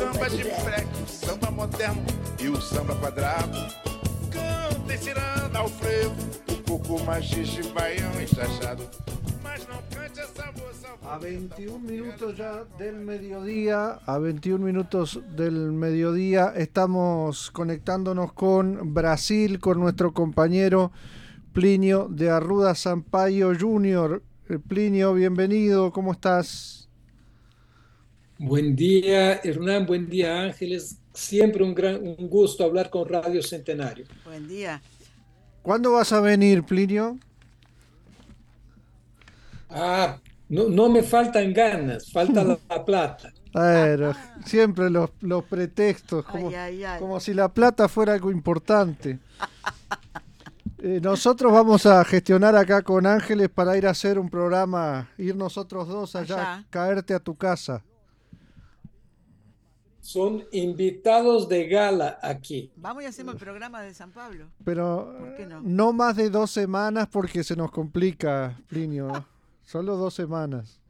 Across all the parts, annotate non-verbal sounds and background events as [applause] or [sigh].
Samba de freque, o samba moderno e o samba quadrado. Cantem ciranda ao frevo, o coco machixe, baião enxachado. Mas não cante essa moça A 21 minutos ya del mediodía, a 21 minutos del mediodía, estamos conectándonos con Brasil, con nuestro compañero Plinio de Arruda Sampaio Jr. Eh, Plinio, bienvenido, ¿cómo estás? Buen día, Hernán. Buen día, Ángeles. Siempre un gran un gusto hablar con Radio Centenario. Buen día. ¿Cuándo vas a venir, Plinio? Ah, no, no me faltan ganas, falta la, la plata. [laughs] Siempre los, los pretextos, como, Ay, ay, ay. como si la plata fuera algo importante. [laughs] Eh, nosotros vamos a gestionar acá con Ángeles para ir a hacer un programa, ir nosotros dos allá, Allá. caerte a tu casa. Son invitados de gala aquí. Vamos y hacemos el programa de San Pablo. Pero ¿Por qué no? no más de dos semanas porque se nos complica, Plinio. Solo dos semanas.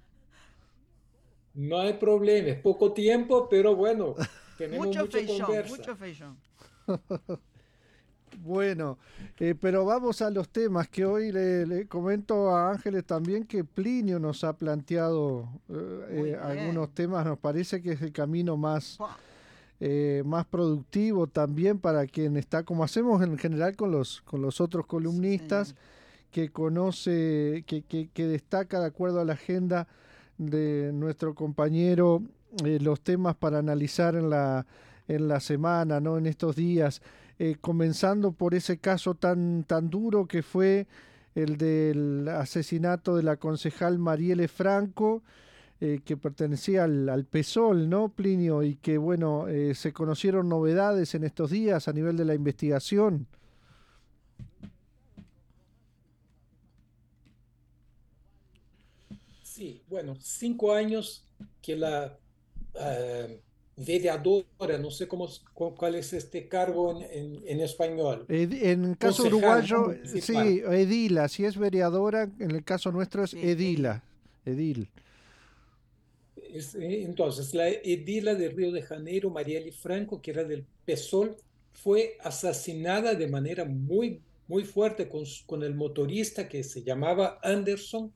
No hay problema, es poco tiempo, pero bueno, [laughs] tenemos Mucho mucho feijón, conversa. mucho feijón. [laughs] Bueno, eh, pero vamos a los temas que hoy le, le comento a Ángeles también que Plinio nos ha planteado eh, eh, algunos temas, nos parece que es el camino más, eh, más productivo también para quien está, como hacemos en general con los, con los otros columnistas, que conoce, que, que, que destaca de acuerdo a la agenda de nuestro compañero eh, los temas para analizar en la, en la semana, ¿no? en estos días, eh, comenzando por ese caso tan, tan duro que fue el del asesinato de la concejal Marielle Franco, eh, que pertenecía al, al PSOL, ¿no, Plinio? Y que, bueno, eh, se conocieron novedades en estos días a nivel de la investigación. Sí, bueno, cinco años que la eh, vereadora, no sé cómo, cu- cuál es este cargo en, en- en español, Ed- en el caso Concejal, uruguayo, eh, sí, edila, si es vereadora, en el caso nuestro es edila, edil. Es, eh, entonces, la edila de Río de Janeiro, Marielle Franco, que era del PSOL, fue asesinada de manera muy, muy fuerte con, con el motorista que se llamaba Anderson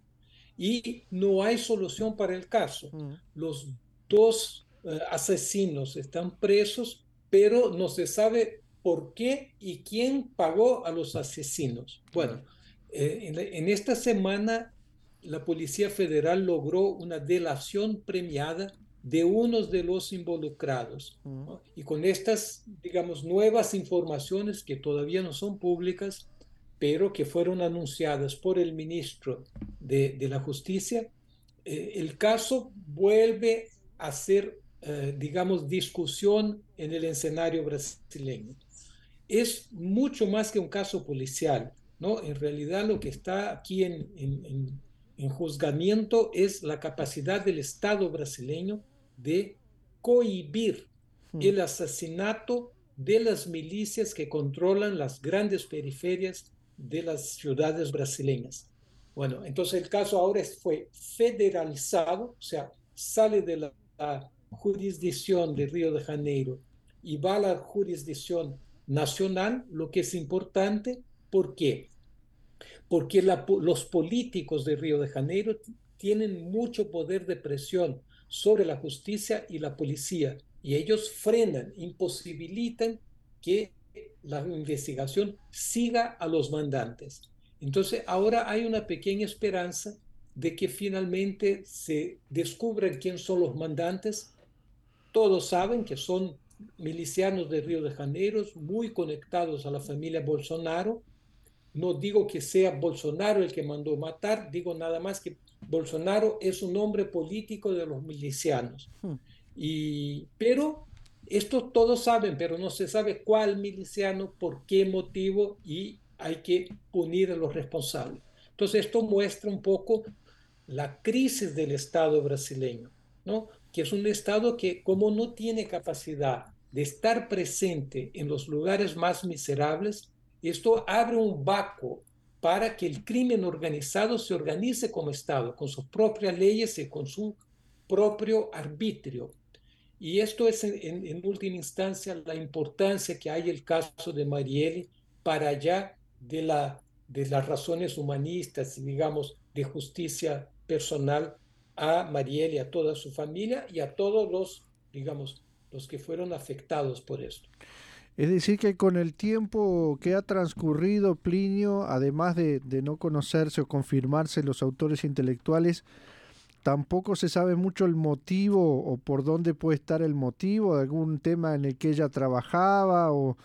y no hay solución para el caso. Mm. Los dos asesinos están presos, pero no se sabe por qué y quién pagó a los asesinos. Bueno, eh, en, esta semana la Policía Federal logró una delación premiada de unos de los involucrados. Mm. ¿no? Y con estas, digamos, nuevas informaciones que todavía no son públicas, pero que fueron anunciadas por el ministro de, de la Justicia, eh, el caso vuelve a ser, eh, digamos, discusión en el escenario brasileño. Es mucho más que un caso policial, ¿no? En realidad lo que está aquí en, en- en- en juzgamiento es la capacidad del Estado brasileño de cohibir Mm. el asesinato de las milicias que controlan las grandes periferias de las ciudades brasileñas. Bueno, entonces el caso ahora es- fue federalizado, o sea, sale de la, la jurisdicción de Río de Janeiro y va a la jurisdicción nacional, lo que es importante, ¿por qué? Porque la los políticos de Río de Janeiro tienen mucho poder de presión sobre la justicia y la policía, y ellos frenan, imposibilitan que la investigación siga a los mandantes. Entonces, ahora hay una pequeña esperanza de que finalmente se descubran quién son los mandantes. Todos saben que son milicianos de Río de Janeiro, muy conectados a la familia Bolsonaro. No digo que sea Bolsonaro el que mandó matar, digo nada más que Bolsonaro es un hombre político de los milicianos. Hmm. Y, pero esto todos saben, pero no se sabe cuál miliciano, por qué motivo y hay que punir a los responsables. Entonces esto muestra un poco la crisis del Estado brasileño, que es un Estado que como no tiene capacidad de estar presente en los lugares más miserables, esto abre un vacuo para que el crimen organizado se organice como Estado, con sus propias leyes y con su propio arbitrio. Y esto es en, última instancia la importancia que hay el caso de Marielle para allá de las razones humanistas y digamos de justicia personal a Marielle y a toda su familia y a todos los, digamos, los que fueron afectados por esto. Es decir, que con el tiempo que ha transcurrido Plinio, además de, de no conocerse o confirmarse los autores intelectuales, tampoco se sabe mucho el motivo o por dónde puede estar el motivo, algún tema en el que ella trabajaba o,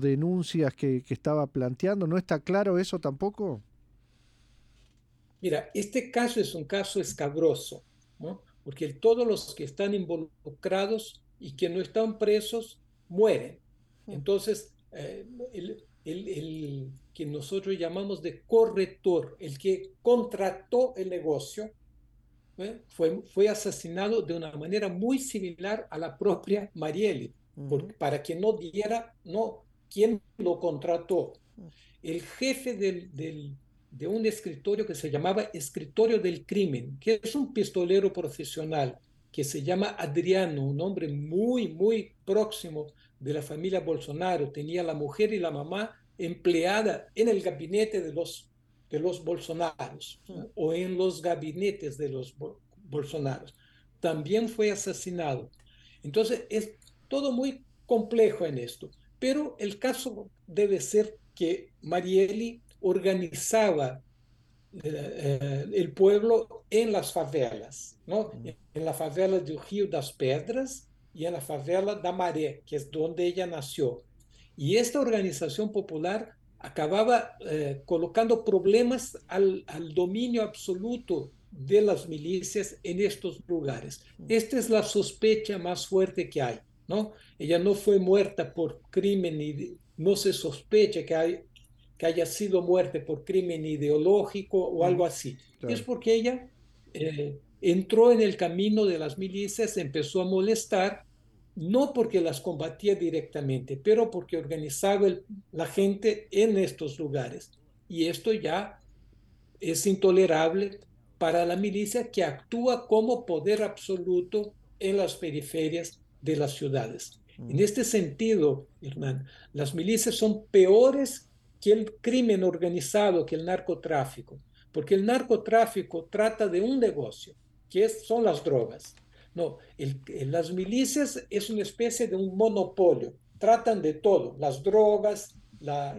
denuncias que, estaba planteando. ¿No está claro eso tampoco? Mira, este caso es un caso escabroso, ¿no? porque todos los que están involucrados y que no están presos mueren. Entonces, eh, el, el, que nosotros llamamos de corrector, el que contrató el negocio, ¿eh? fue, fue asesinado de una manera muy similar a la propia Marielle, para que no diera, no, quién lo contrató. El jefe del, del, de un escritorio que se llamaba Escritorio del Crimen, que es un pistolero profesional, que se llama Adriano, un hombre muy, muy próximo de la familia Bolsonaro. Tenía la mujer y la mamá empleada en el gabinete de los de los Bolsonaros o en los gabinetes de los Bolsonaros. También fue asesinado. Entonces, es todo muy complejo en esto. Pero el caso debe ser que Marieli organizaba eh, el pueblo en las favelas, ¿no? En la favela de Río das Pedras y en la favela da Maré, que es donde ella nació. Y esta organización popular acababa eh, colocando problemas al, al, dominio absoluto de las milicias en estos lugares. Esta es la sospecha más fuerte que hay, ¿no? Ella no fue muerta por crimen y no se sospecha que, hay, que haya sido muerta por crimen ideológico o algo así. Es porque ella eh, entró en el camino de las milicias, empezó a molestar no porque las combatía directamente, pero porque organizaba la gente en estos lugares. Y esto ya es intolerable para la milicia que actúa como poder absoluto en las periferias de las ciudades. En este sentido, Hernán, las milicias son peores que el crimen organizado, que el narcotráfico, porque el narcotráfico trata de un negocio, que son las drogas. No, las milicias es una especie de un monopolio. Tratan de todo, las drogas,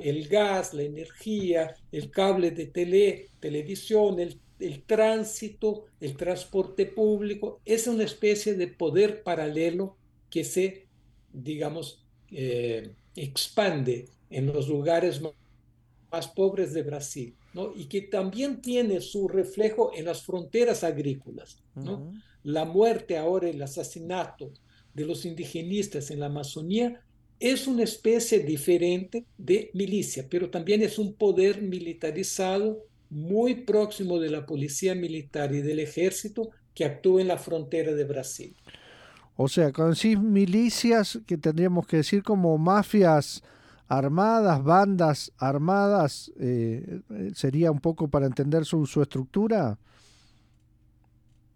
el gas, la energía, el cable de tele, televisión, el, tránsito, el transporte público. Es una especie de poder paralelo que se, digamos, eh, expande en los lugares más, pobres de Brasil, ¿no? Y que también tiene su reflejo en las fronteras agrícolas, ¿no? la muerte ahora, el asesinato de los indigenistas en la Amazonía, es una especie diferente de milicia, pero también es un poder militarizado muy próximo de la policía militar y del ejército que actúa en la frontera de Brasil. O sea, con sí milicias que tendríamos que decir como mafias armadas, bandas armadas, eh, sería un poco para entender su, su estructura.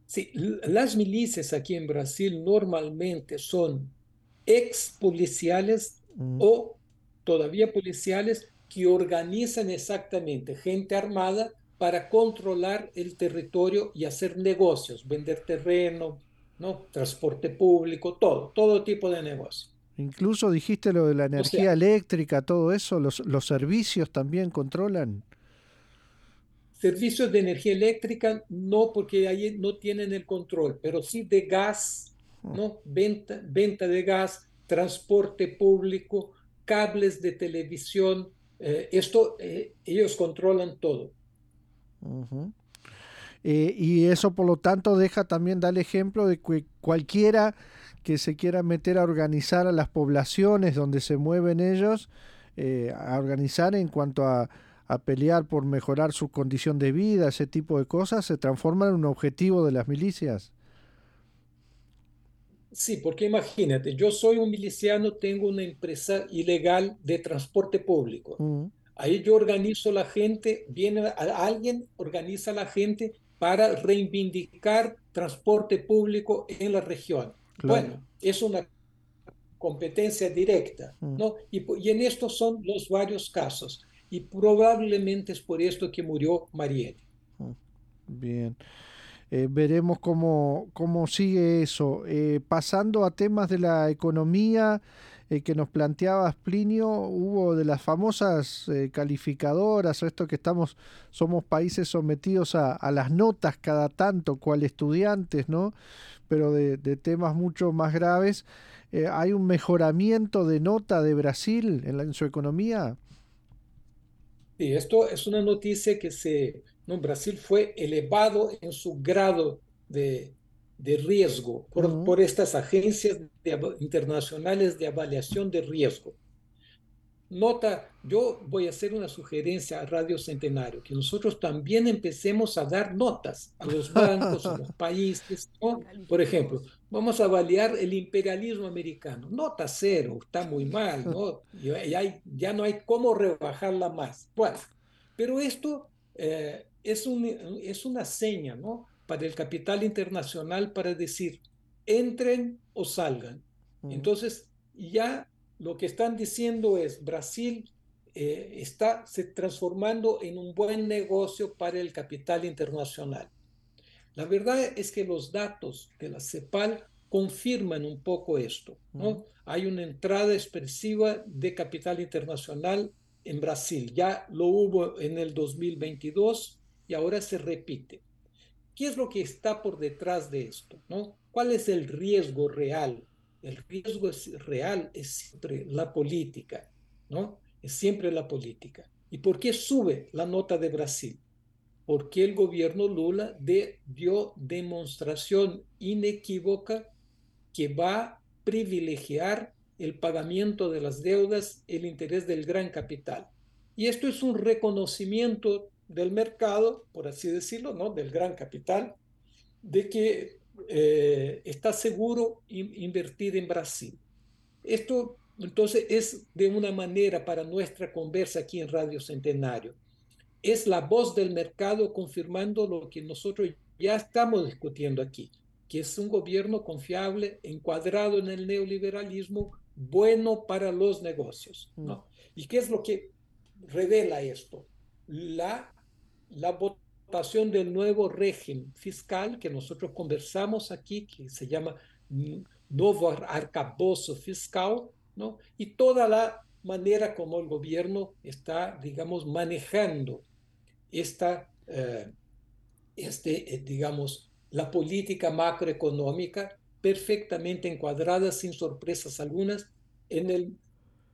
Sí, las milicias aquí en Brasil normalmente son ex policiales mm. o todavía policiales que organizan exactamente gente armada para controlar el territorio y hacer negocios, vender terreno, ¿no? transporte público, todo, todo tipo de negocio. Incluso dijiste lo de la energía eléctrica, todo eso, los, los servicios también controlan. Servicios de energía eléctrica, no, porque ahí no tienen el control, pero sí de gas, ¿no? Venta, venta de gas, transporte público, cables de televisión, eh, esto eh, ellos controlan todo. Eh, y eso, por lo tanto, deja también dar el ejemplo de que cualquiera que se quiera meter a organizar a las poblaciones donde se mueven ellos, eh, a organizar en cuanto a, a pelear por mejorar su condición de vida, ese tipo de cosas, se transforma en un objetivo de las milicias. Sí, porque imagínate, yo soy un miliciano, tengo una empresa ilegal de transporte público. Mm. Ahí yo organizo la gente, viene a- alguien, organiza a la gente para reivindicar transporte público en la región. Claro. Bueno, es una competencia directa, Mm. ¿no? Y, en estos son los varios casos. Y probablemente es por esto que murió Marielle. Bien. Eh, veremos cómo, cómo sigue eso. Eh, pasando a temas de la economía eh, que nos planteabas, Plinio, hubo de las famosas eh, calificadoras, esto que estamos, somos países sometidos a, las notas cada tanto, cual estudiantes, ¿no? Pero de, temas mucho más graves. Eh, ¿Hay un mejoramiento de nota de Brasil en, en su economía? Sí, esto es una noticia que se, no, Brasil fue elevado en su grado de, de riesgo por, Ujú. por estas agencias de internacionales de avaliación de riesgo. Nota, yo voy a hacer una sugerencia a Radio Centenario, que nosotros también empecemos a dar notas a los [laughs] bancos, a los países, ¿no? Por ejemplo, vamos a avaliar el imperialismo americano. Nota cero, está muy mal, ¿no? [laughs] Ya, ya hay- ya no hay cómo rebajarla más. Bueno, pero esto eh, es, un- es una seña, ¿no? Para el capital internacional para decir, entren o salgan. Mm. Entonces, ya lo que están diciendo es, Brasil eh, está se transformando en un buen negocio para el capital internacional. La verdad es que los datos de la CEPAL confirman un poco esto, ¿no? Ujú. Hay una entrada expresiva de capital internacional en Brasil. Ya lo hubo en el 2022 y ahora se repite. ¿Qué es lo que está por detrás de esto? ¿no? ¿Cuál es el riesgo real? El riesgo es real es siempre la política, ¿no? Es siempre la política. ¿Y por qué sube la nota de Brasil? Porque el gobierno Lula de, dio demostración inequívoca que va a privilegiar el pagamiento de las deudas, el interés del gran capital. Y esto es un reconocimiento del mercado, por así decirlo, ¿no? del gran capital, de que eh, está seguro in invertir en Brasil. Esto entonces es de una manera para nuestra conversa aquí en Radio Centenario. Es la voz del mercado confirmando lo que nosotros ya estamos discutiendo aquí, que es un gobierno confiable, encuadrado en el neoliberalismo, bueno para los negocios. ¿no? ¿Y qué es lo que revela esto? La, la votación del nuevo régimen fiscal que nosotros conversamos aquí, que se llama nuevo arcabouço fiscal, ¿no? y toda la manera como el gobierno está, digamos, manejando esta, eh, este, eh, digamos, la política macroeconómica perfectamente encuadrada, sin sorpresas algunas, en el,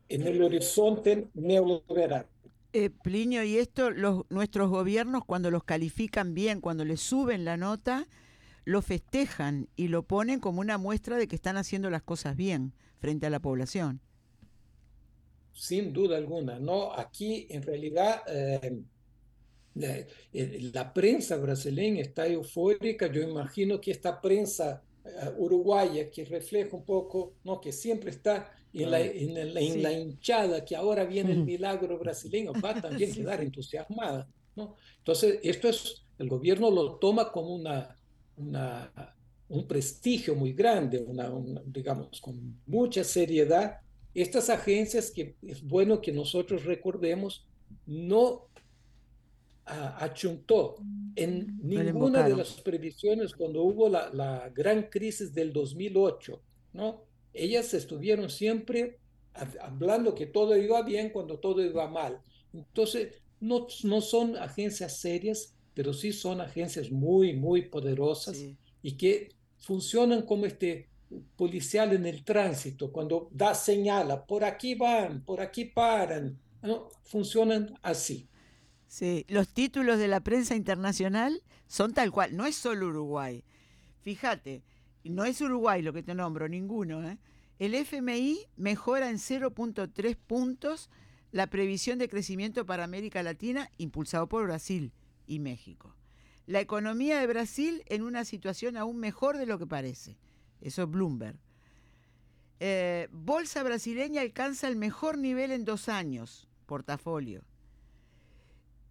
en el horizonte neoliberal. Eh, Plinio, y esto los, nuestros gobiernos cuando los califican bien, cuando les suben la nota, lo festejan y lo ponen como una muestra de que están haciendo las cosas bien frente a la población. Sin duda alguna, ¿no? Aquí en realidad eh, la, la, prensa brasileña está eufórica, yo imagino que esta prensa uruguaya que refleja un poco, ¿no? Que siempre está en la, en, el, en sí. la, hinchada, que ahora viene el milagro brasileño, va [laughs] también a quedar entusiasmada. ¿no? Entonces, esto es, el gobierno lo toma como una, una un prestigio muy grande, una, una, digamos, con mucha seriedad. Estas agencias que es bueno que nosotros recordemos, no achuntó en ninguna de las previsiones cuando hubo la, la gran crisis del 2008, ¿no? ellas estuvieron siempre hablando que todo iba bien cuando todo iba mal. Entonces, no, no son agencias serias, pero sí son agencias muy, muy poderosas sí. y que funcionan como este policial en el tránsito, cuando da señala, por aquí van, por aquí paran, ¿no? funcionan así. Sí, los títulos de la prensa internacional son tal cual, no es solo Uruguay. Fíjate, no es Uruguay lo que te nombro, ninguno. ¿eh? El FMI mejora en 0.3 puntos la previsión de crecimiento para América Latina impulsado por Brasil y México. La economía de Brasil en una situación aún mejor de lo que parece. Eso es Bloomberg. Eh, Bolsa brasileña alcanza el mejor nivel en dos años, portafolio.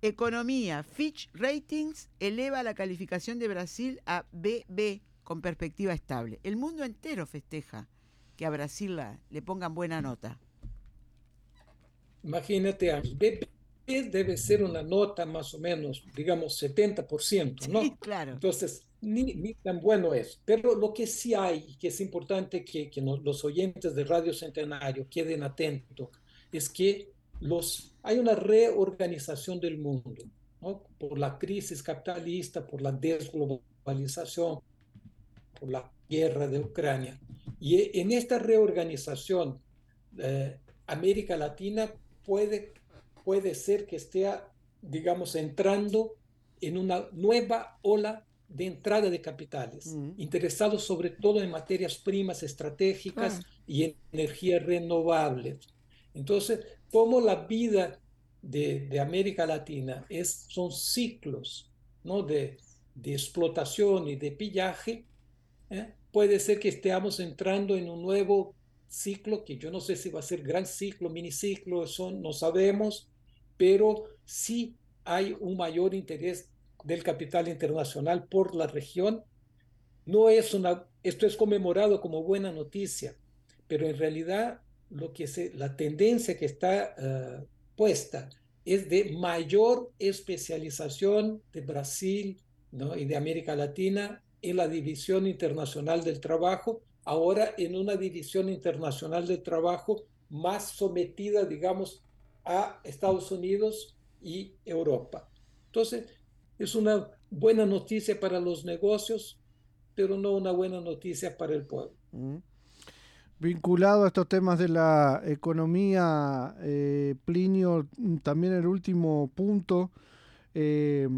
Economía, Fitch Ratings eleva la calificación de Brasil a BB con perspectiva estable. El mundo entero festeja que a Brasil le pongan buena nota. Imagínate, BB debe ser una nota más o menos, digamos, 70%, ¿no? Sí, claro. Entonces, ni, tan bueno es. Pero lo que sí hay, que es importante que, que los oyentes de Radio Centenario queden atentos, es que los, hay una reorganización del mundo, ¿no? por la crisis capitalista, por la desglobalización, por la guerra de Ucrania. Y en esta reorganización, eh, América Latina puede, puede ser que esté, digamos, entrando en una nueva ola de entrada de capitales, interesados sobre todo en materias primas estratégicas y en energías renovables. Entonces, como la vida de, América Latina es, son ciclos ¿no? de, explotación y de pillaje, ¿eh? puede ser que estemos entrando en un nuevo ciclo, que yo no sé si va a ser gran ciclo, miniciclo, eso no sabemos, pero sí hay un mayor interés del capital internacional por la región. No es una, esto es conmemorado como buena noticia, pero en realidad lo que se, la tendencia que está eh, puesta es de mayor especialización de Brasil y de América Latina en la división internacional del trabajo, ahora en una división internacional del trabajo más sometida, digamos, a Estados Unidos y Europa. Entonces, es una buena noticia para los negocios, pero no una buena noticia para el pueblo. Mm. Vinculado a estos temas de la economía, eh, Plinio, también el último punto eh,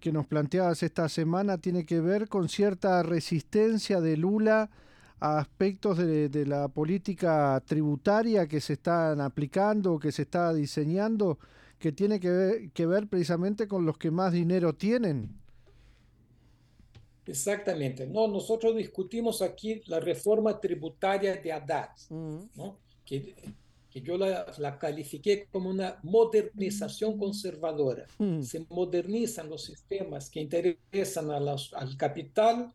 que nos planteabas esta semana tiene que ver con cierta resistencia de Lula a aspectos de, la política tributaria que se están aplicando, que se está diseñando que tiene que ver, que ver precisamente con los que más dinero tienen. Exactamente. No, nosotros discutimos aquí la reforma tributaria de Haddad, ¿no? que, que, yo la, la, califiqué como una modernización conservadora. Se modernizan los sistemas que interesan a los, al capital,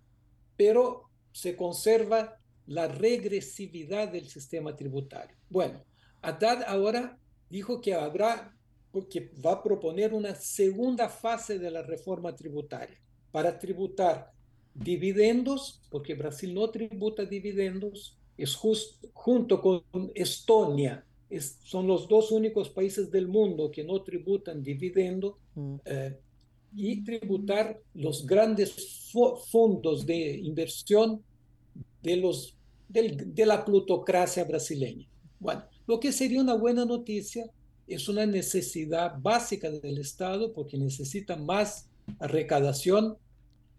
pero se conserva la regresividad del sistema tributario. Bueno, Haddad ahora dijo que habrá que va a proponer una segunda fase de la reforma tributaria para tributar dividendos, porque Brasil no tributa dividendos, es justo, junto con Estonia, son los dos únicos países del mundo que no tributan dividendo, mm. eh, y tributar los grandes fondos de inversión de, los, de la plutocracia brasileña. Bueno, lo que sería una buena noticia es una necesidad básica del Estado porque necesita más recaudación.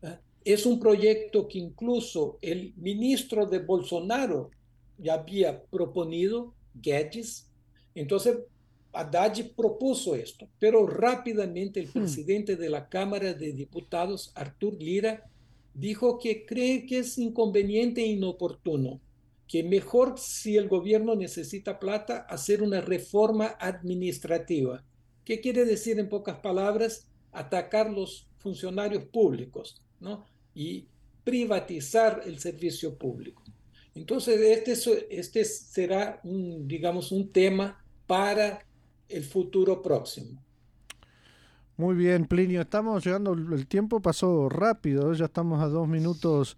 ¿eh? Es un proyecto que incluso el ministro de Bolsonaro ya había proponido, Guedes. Entonces, Haddad propuso esto, pero rápidamente el hmm. presidente de la Cámara de Diputados, Artur Lira, dijo que cree que es inconveniente e inoportuno que mejor si el gobierno necesita plata, hacer una reforma administrativa. ¿Qué quiere decir en pocas palabras? Atacar los funcionarios públicos ¿no? Y privatizar el servicio público. Entonces, este, este será, un, digamos, un tema para el futuro próximo. Muy bien, Plinio, estamos llegando, el tiempo pasó rápido, ya estamos a dos minutos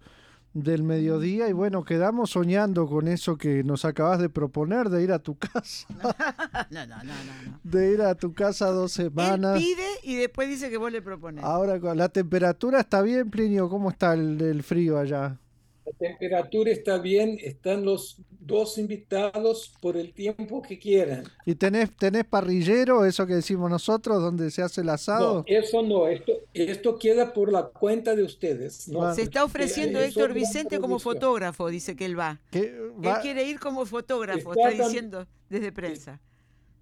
del mediodía y bueno, quedamos soñando con eso que nos acabas de proponer, de ir a tu casa. [laughs] no, no, no, no, De ir a tu casa dos semanas. Él pide y después dice que vos le propones. Ahora, la temperatura está bien, Plinio, ¿cómo está el, frío allá? La temperatura está bien, están los dos invitados por el tiempo que quieran. ¿Y tenés, tenés parrillero, eso que decimos nosotros, donde se hace el asado? No, eso no, esto, esto queda por la cuenta de ustedes. ¿no? Bueno. Se está ofreciendo Eh, Héctor Vicente como fotógrafo, dice que él va. Que va- Él quiere ir como fotógrafo, Está está diciendo desde prensa.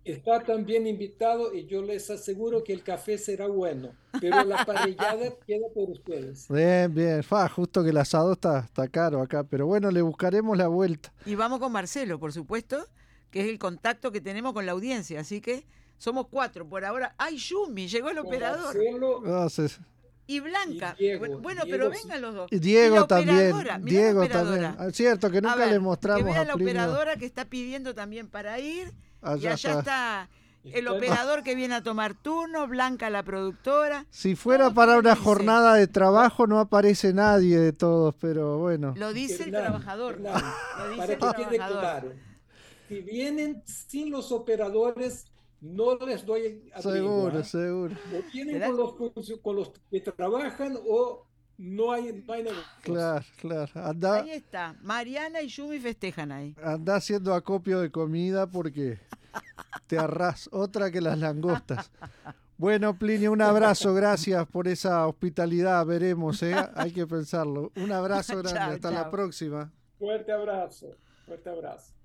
Está también invitado y yo les aseguro que el café será bueno, pero la parrillada [laughs] queda por ustedes. Bien, bien. Fa, justo que el asado está, está caro acá, pero bueno, le buscaremos la vuelta. Y vamos con Marcelo, por supuesto, que es el contacto que tenemos con la audiencia. Así que somos cuatro por ahora. ¡Ay, Yumi! Llegó el Con operador. Marcelo, se- Y Blanca. Y Diego, bueno, Diego pero vengan los dos. y Y Diego la también. Diego también. Ah, cierto que nunca ver, le mostramos que a la Plinio. operadora que está pidiendo también para ir. Y Allá allá está. está. el operador que viene a tomar turno, Blanca la productora. Si fuera para una dice. jornada de trabajo no aparece nadie de todos, pero bueno. Lo dice el trabajador. Hernán, Lo dice para el que quede trabajador. claro, si vienen sin los operadores, no les doy abrigo, Seguro, seguro. O vienen con los, con los que trabajan o no hay, no hay negocios. Claro, claro. Ahí está. Mariana y Yumi festejan ahí. anda haciendo acopio de comida porque te arras otra que las langostas. Bueno, Plinio, un abrazo, gracias por esa hospitalidad, veremos, ¿eh? hay que pensarlo. Un abrazo [laughs] grande, Chao, hasta la próxima. Fuerte abrazo, fuerte abrazo.